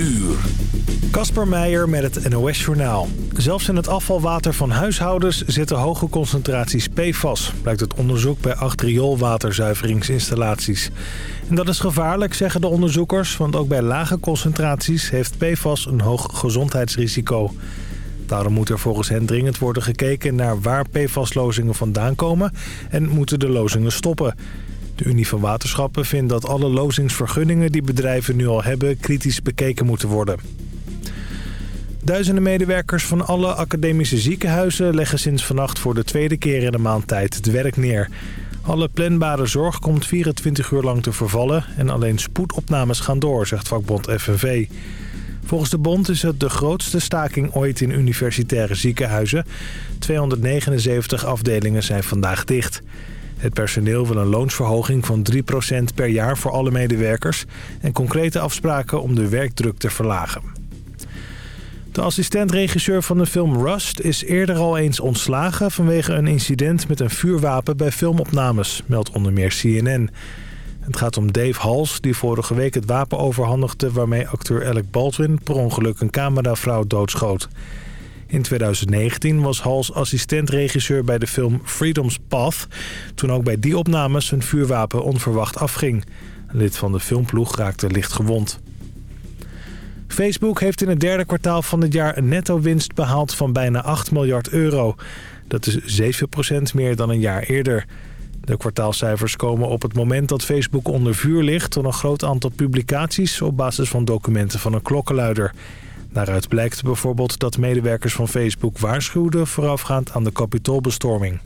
uur. Kasper Meijer met het NOS-journaal. Zelfs in het afvalwater van huishoudens zitten hoge concentraties PFAS... blijkt het onderzoek bij acht rioolwaterzuiveringsinstallaties. En dat is gevaarlijk, zeggen de onderzoekers... want ook bij lage concentraties heeft PFAS een hoog gezondheidsrisico. Daarom moet er volgens hen dringend worden gekeken naar waar PFAS-lozingen vandaan komen... en moeten de lozingen stoppen... De Unie van Waterschappen vindt dat alle lozingsvergunningen die bedrijven nu al hebben kritisch bekeken moeten worden. Duizenden medewerkers van alle academische ziekenhuizen leggen sinds vannacht voor de tweede keer in de maand tijd het werk neer. Alle planbare zorg komt 24 uur lang te vervallen en alleen spoedopnames gaan door, zegt vakbond FNV. Volgens de bond is het de grootste staking ooit in universitaire ziekenhuizen. 279 afdelingen zijn vandaag dicht. Het personeel wil een loonsverhoging van 3% per jaar voor alle medewerkers... en concrete afspraken om de werkdruk te verlagen. De assistent-regisseur van de film Rust is eerder al eens ontslagen... vanwege een incident met een vuurwapen bij filmopnames, meldt onder meer CNN. Het gaat om Dave Hals, die vorige week het wapen overhandigde... waarmee acteur Alec Baldwin per ongeluk een cameravrouw doodschoot. In 2019 was Hals assistent-regisseur bij de film Freedom's Path... toen ook bij die opnames een vuurwapen onverwacht afging. Een lid van de filmploeg raakte licht gewond. Facebook heeft in het derde kwartaal van het jaar een netto-winst behaald van bijna 8 miljard euro. Dat is 7% meer dan een jaar eerder. De kwartaalcijfers komen op het moment dat Facebook onder vuur ligt... door een groot aantal publicaties op basis van documenten van een klokkenluider... Daaruit blijkt bijvoorbeeld dat medewerkers van Facebook waarschuwden voorafgaand aan de kapitoolbestorming.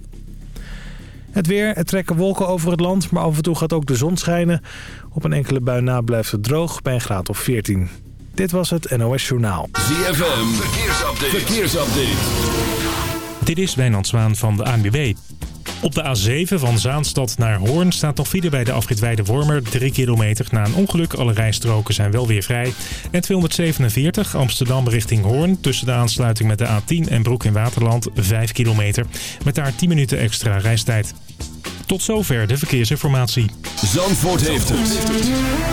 Het weer, het trekken wolken over het land, maar af en toe gaat ook de zon schijnen. Op een enkele bui na blijft het droog bij een graad of 14. Dit was het NOS Journaal. ZFM, verkeersupdate. verkeersupdate. Dit is Wijnand Zwaan van de ANWB. Op de A7 van Zaanstad naar Hoorn staat nog file bij de afrit Wormer 3 kilometer na een ongeluk. Alle rijstroken zijn wel weer vrij. En 247 Amsterdam richting Hoorn tussen de aansluiting met de A10 en Broek in Waterland 5 kilometer. Met daar 10 minuten extra reistijd. Tot zover de verkeersinformatie. Zandvoort heeft het.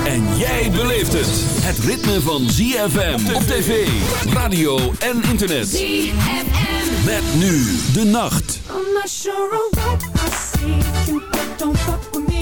En jij beleeft het. Het ritme van ZFM op tv, radio en internet. ZFM. Met nu de nacht. I see. Don't fuck with me.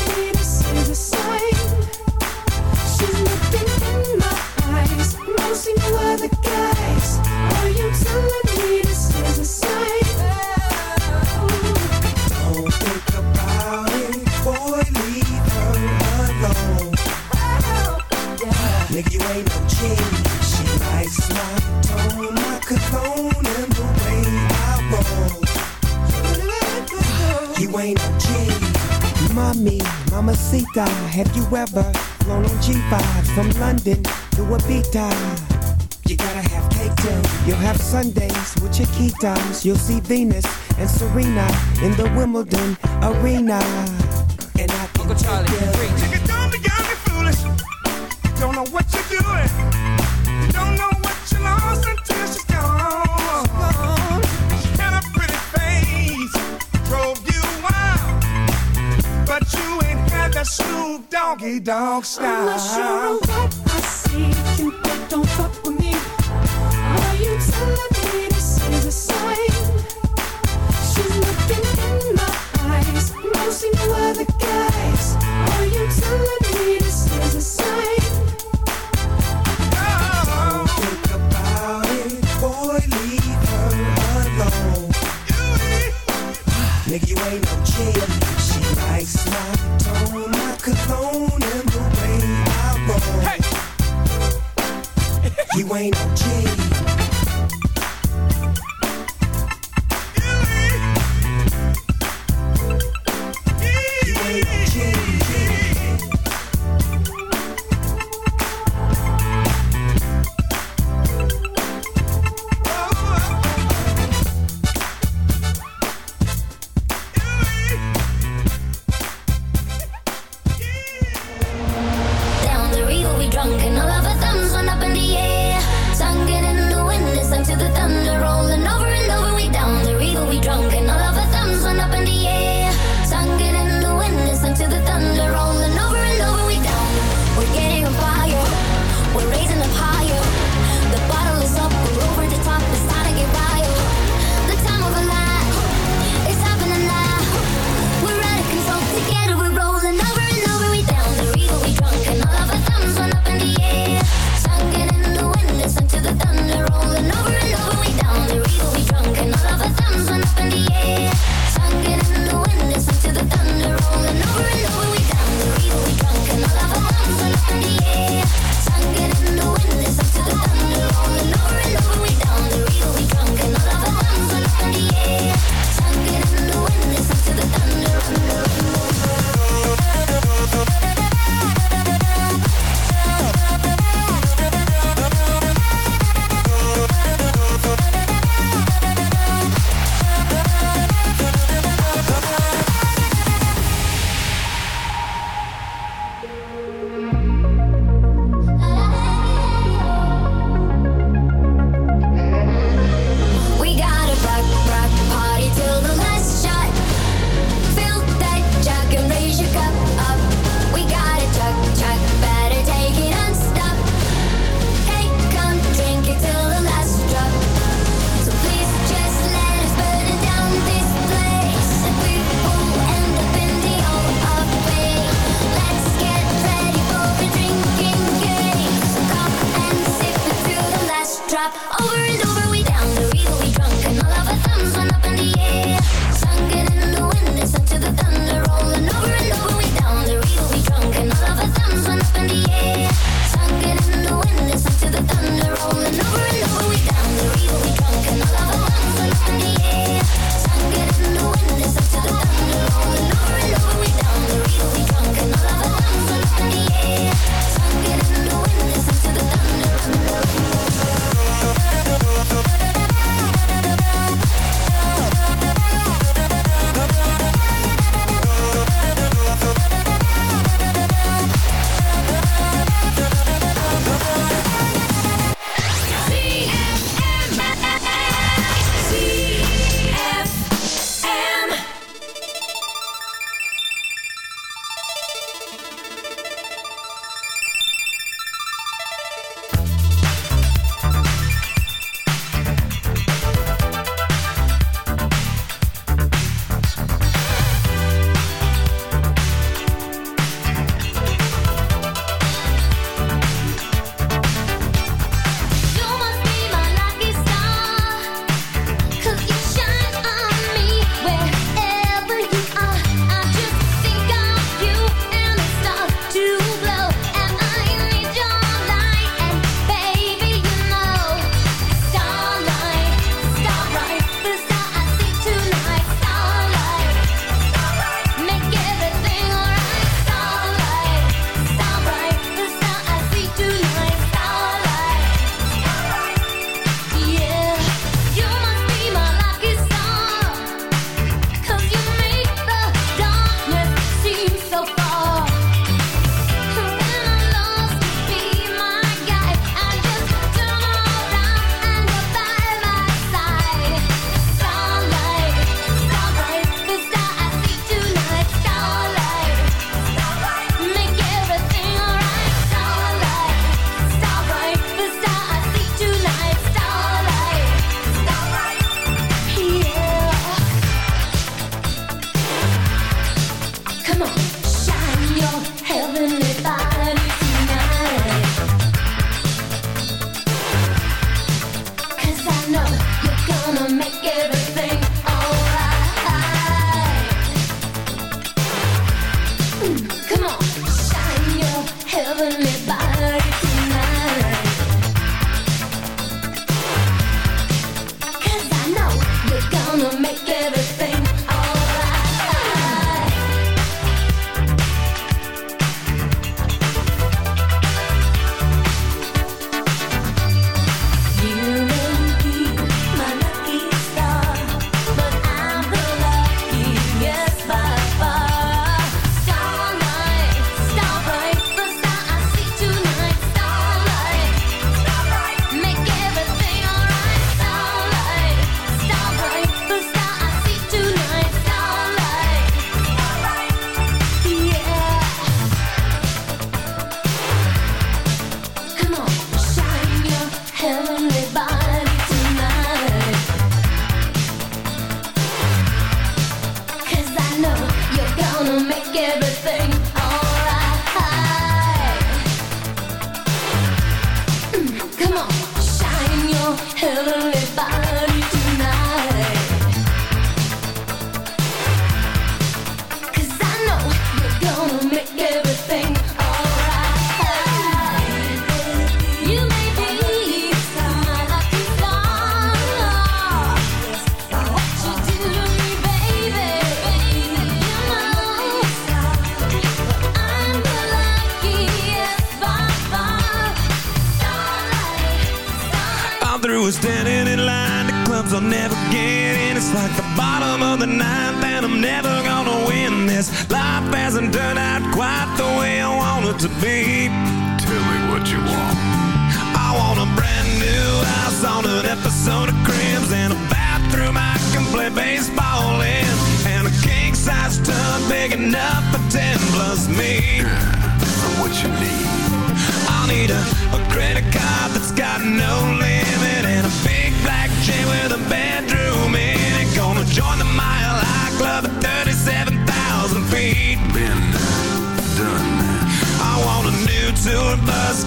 Mamacita, have you ever flown on G5 from London to Ibiza? You gotta have cake too. You'll have Sundays with your key times. You'll see Venus and Serena in the Wimbledon arena. And I can Uncle Charlie, you. You got me foolish. Don't know what you're doing. dog style. I'm not sure what I see, you but don't fuck with me. Are you telling me this is a sign? She's looking in my eyes, Mostly single the guy.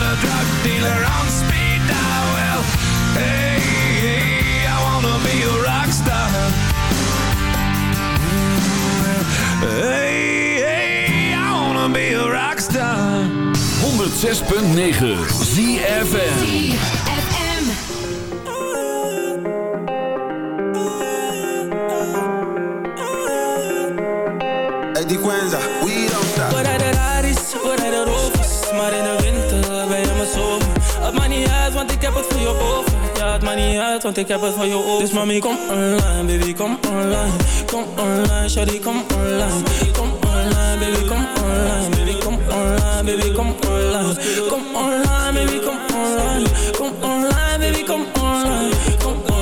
got a drug dealer on speed dial. Well, hey, hey I wanna be a rock star. Hey, hey, I wanna be a rock star. 106.9 ZFN want ik heb het voor je over. Ja, het maakt niet uit, ik heb het voor je over. Dus mami, online, baby, kom online. Kom online, shawty, kom online. Kom online, baby, kom online. Baby, kom online, baby, kom online. Kom online, baby, kom online. Kom online, baby, kom online. Kom online,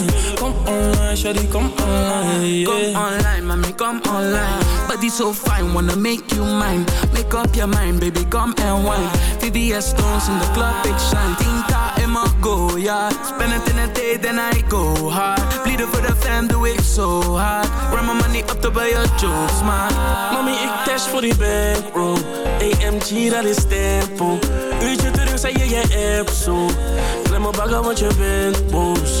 online Kom online, shawty, kom online yeah. Come online, mommy, come online. Body so fine, wanna make you mine. Make up your mind, baby, come and wine. VVS stones in the club, big shine. Tinta in my go, yeah. Spend it in a day, then I go hard. Bleeden for the fam, do it so hard. Run my money up to buy your jokes, man. Mami, ik dash voor die bankroll. AMG, dat is tempo. Uurtje terug, zei je je app zo. Klem me bagger, want je bent boos.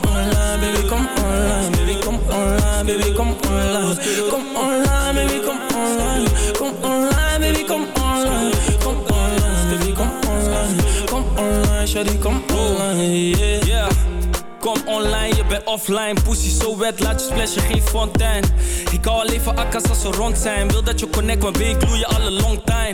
Online, baby, kom online. Baby, kom online, baby, kom online. Kom online, baby, kom online. Kom online, baby, kom online. Kom online, baby, kom online. Kom online, shawty, kom online, yeah. yeah. Kom online, je bent offline Pussy zo wet, laat je splashen, geen fontein Ik hou alleen van akkas als ze rond zijn Wil dat je connect, maar ben gloeien alle long time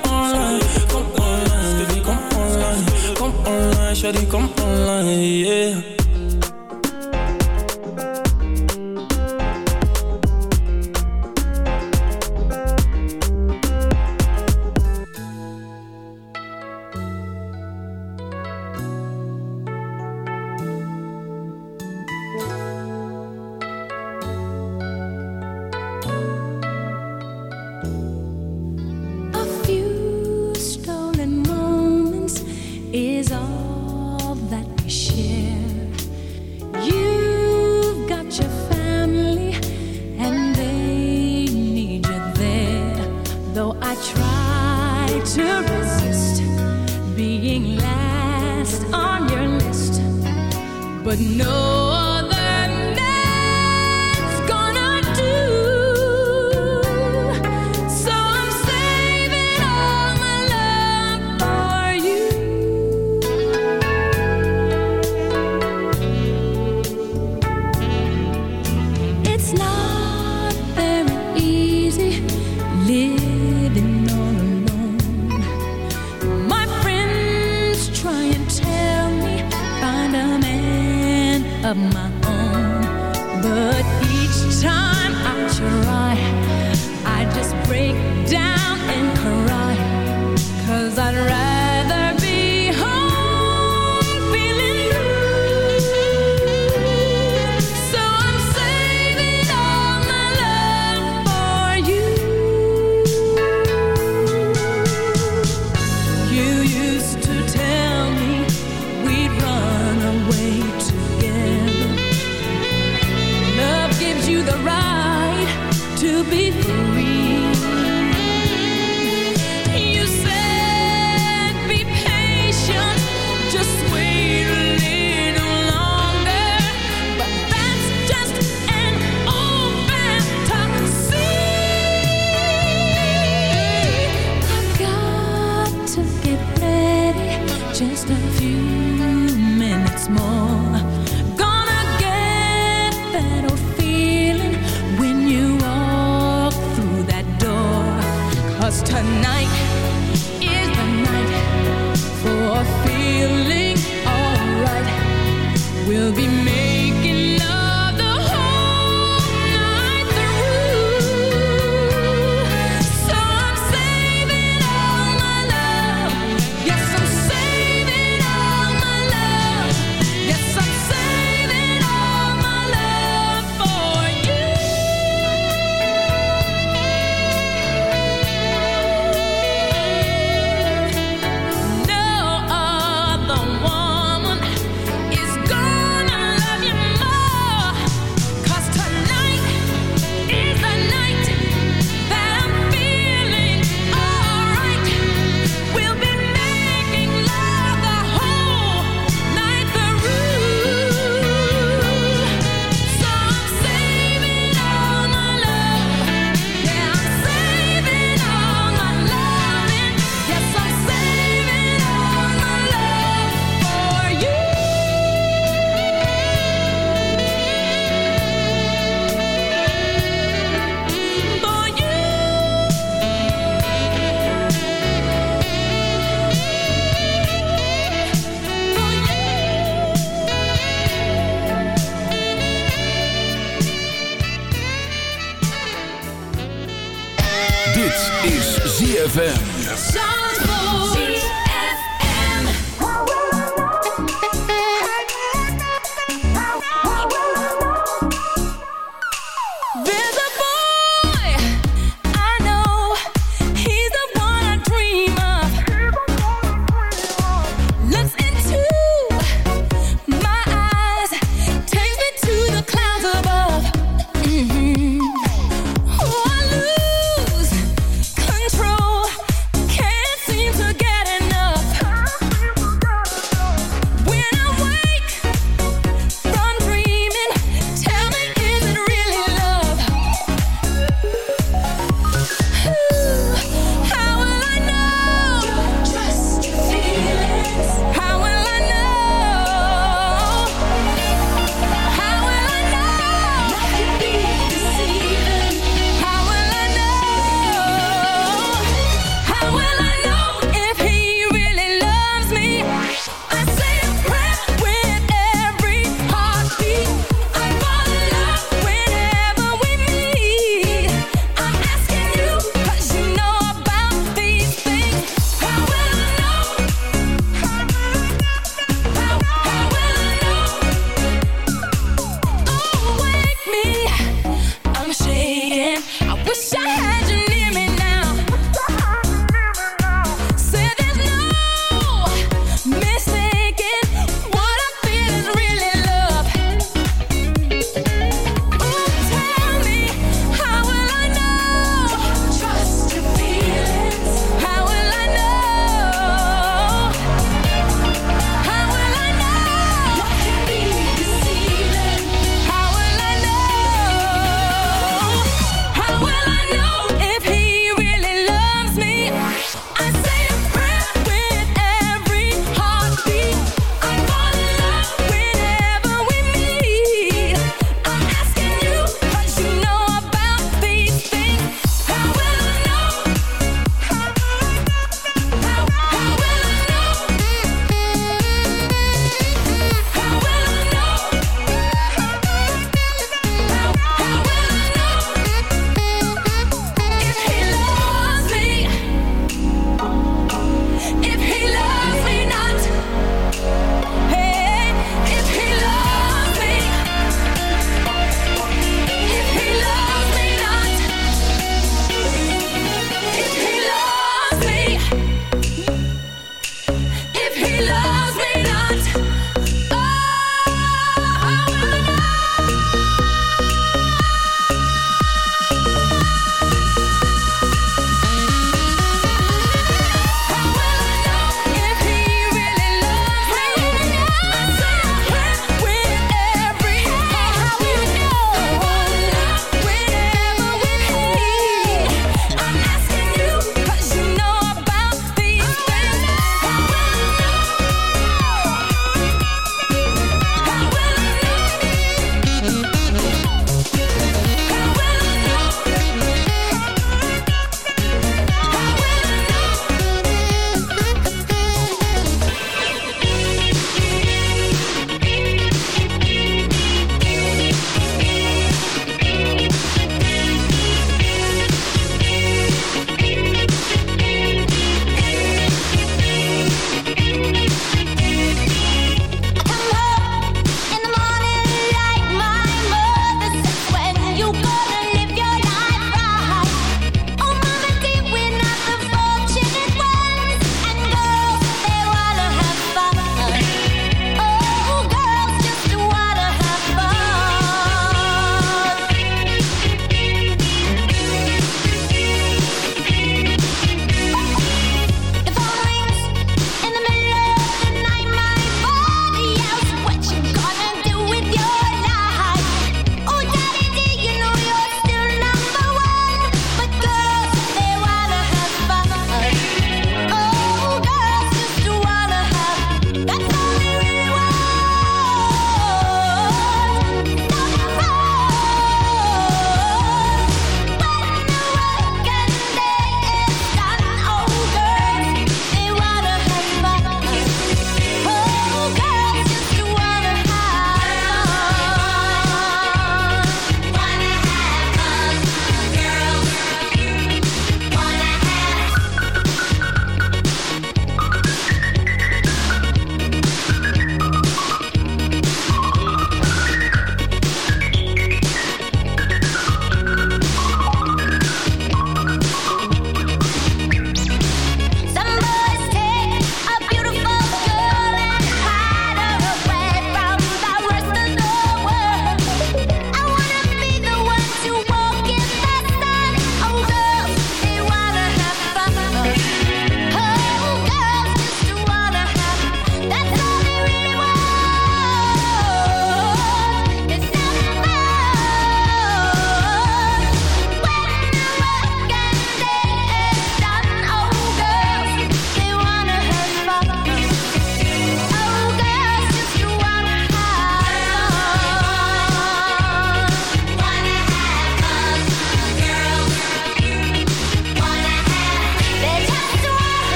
online, shawty, kom online,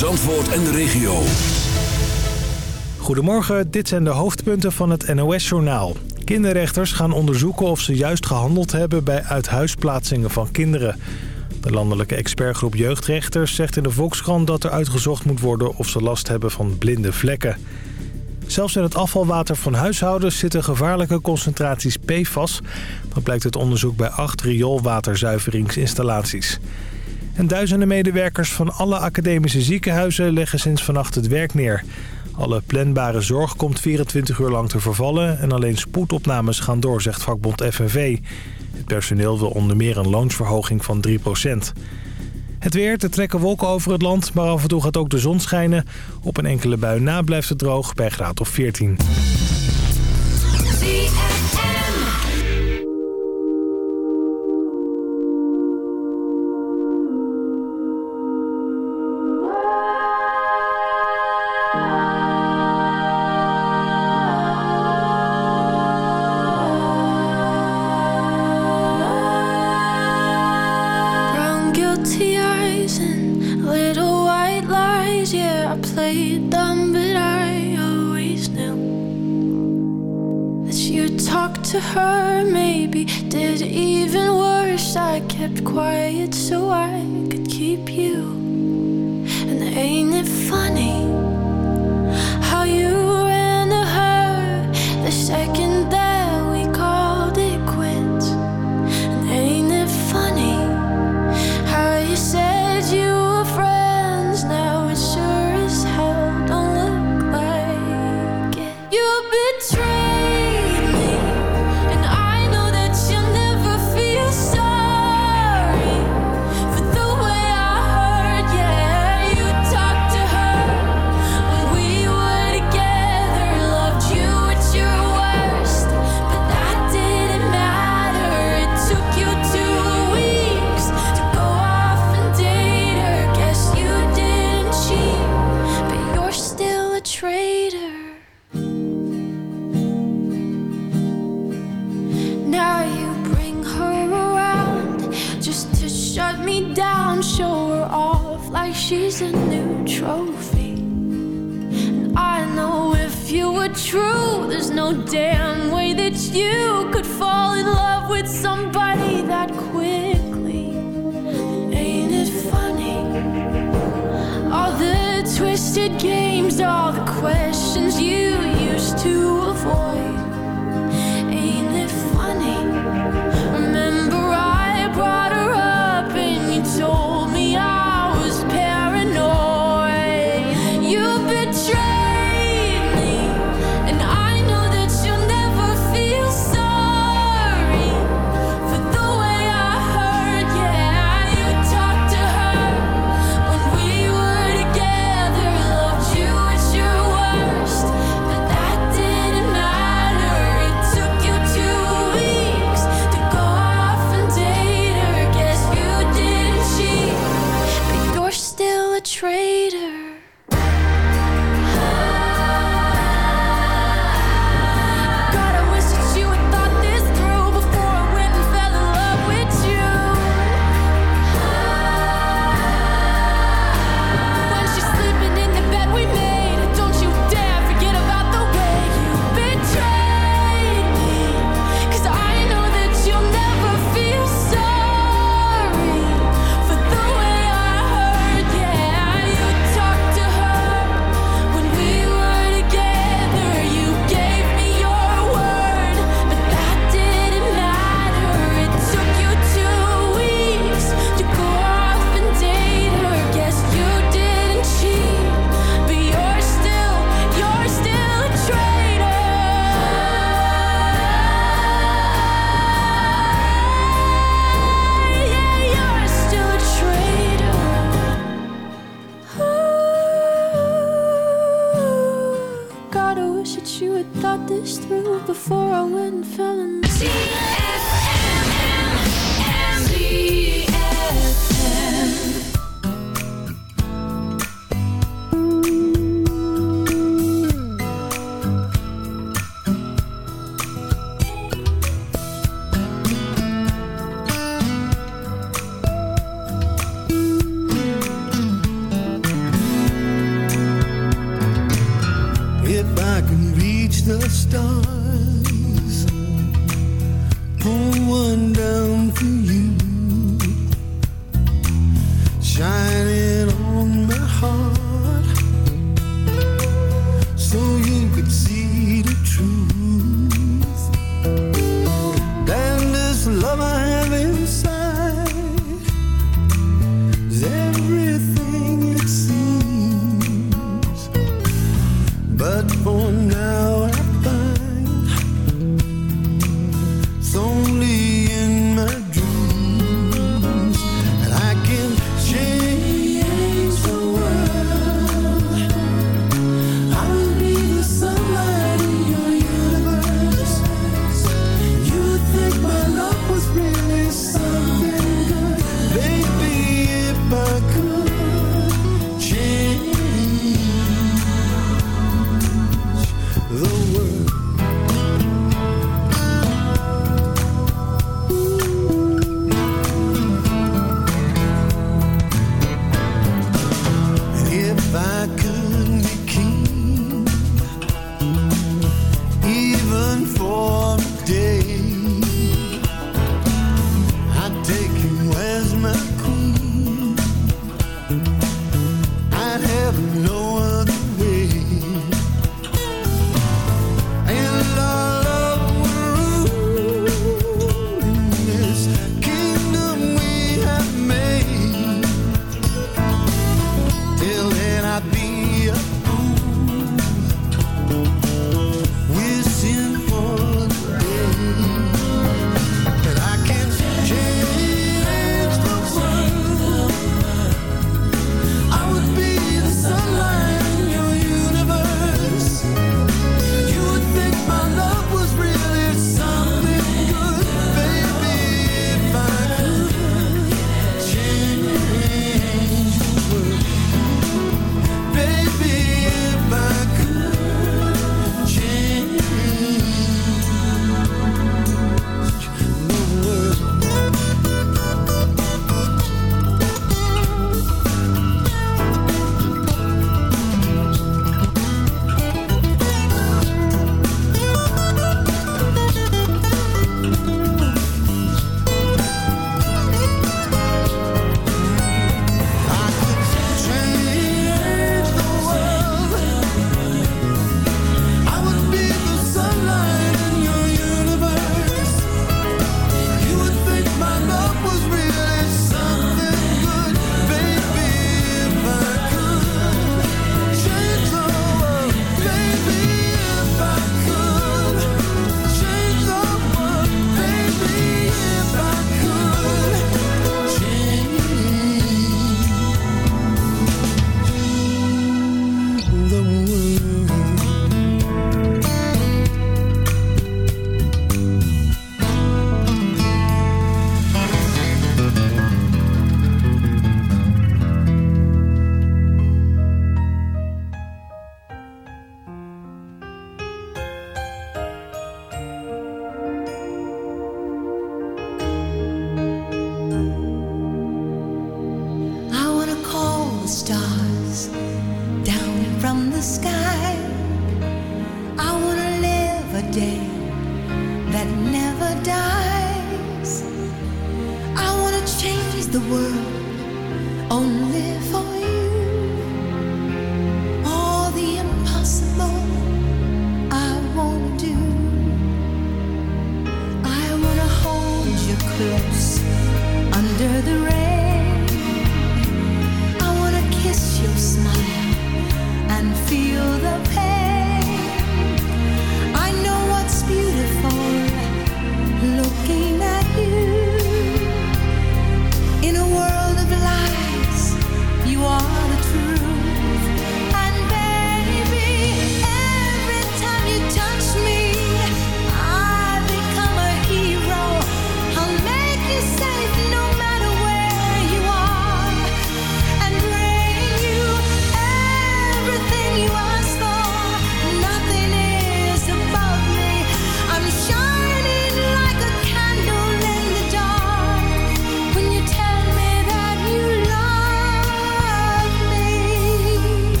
Zandvoort en de regio. Goedemorgen, dit zijn de hoofdpunten van het NOS-journaal. Kinderrechters gaan onderzoeken of ze juist gehandeld hebben bij uithuisplaatsingen van kinderen. De landelijke expertgroep jeugdrechters zegt in de Volkskrant dat er uitgezocht moet worden of ze last hebben van blinde vlekken. Zelfs in het afvalwater van huishoudens zitten gevaarlijke concentraties PFAS. Dat blijkt uit onderzoek bij acht rioolwaterzuiveringsinstallaties. En duizenden medewerkers van alle academische ziekenhuizen leggen sinds vannacht het werk neer. Alle planbare zorg komt 24 uur lang te vervallen en alleen spoedopnames gaan door, zegt vakbond FNV. Het personeel wil onder meer een loonsverhoging van 3 het weer, er trekken wolken over het land, maar af en toe gaat ook de zon schijnen. Op een enkele bui na blijft het droog bij graad of 14.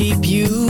keep you